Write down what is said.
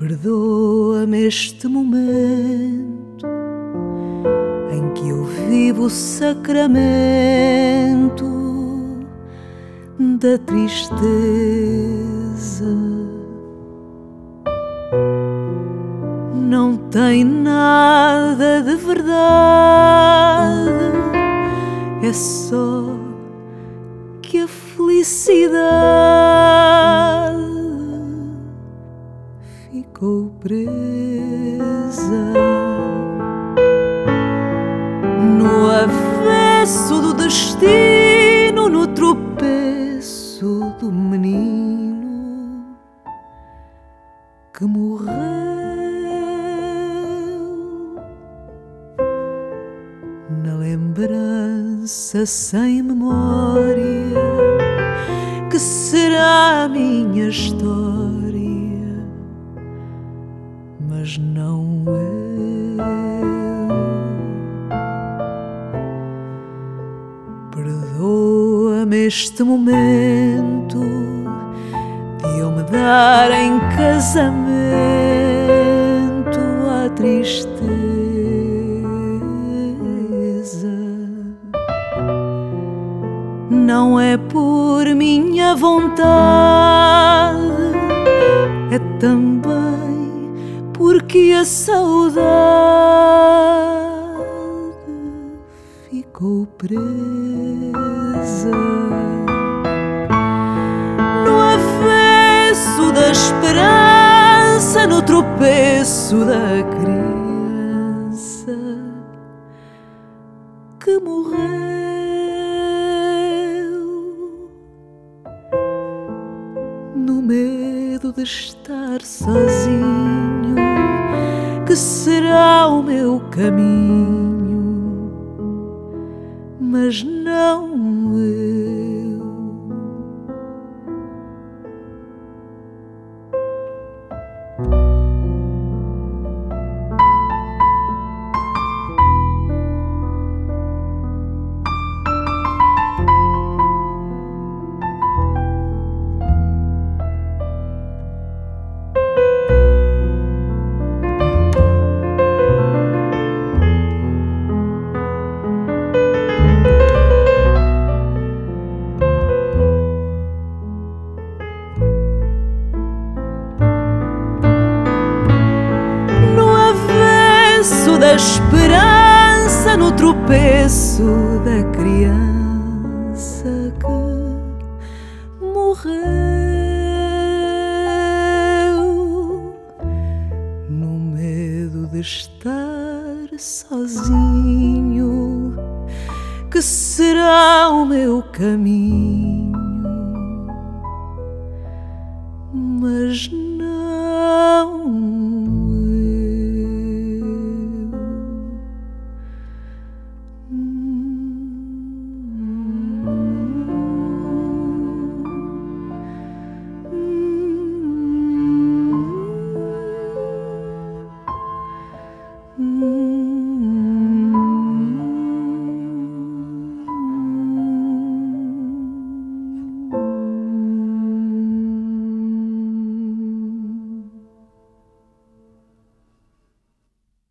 Perdoa-me este momento em que eu vivo o sacramento da tristeza. Não tem nada de verdade, é só que a felicidade ficou presa no avesso do destino, no tropeço do menino que morreu na lembrança sem memória que será a minha história mas não eu. Perdoa-me este momento de eu me dar em casamento à tristeza. Não é por minha vontade, é também porque a saudade ficou presa no avesso da esperança, no tropeço da criança que morreu no medo de estar sozinho que será o meu caminho, mas não eu. a esperança no tropeço da criança que morreu no medo de estar sozinho. Que será o meu caminho, mas não.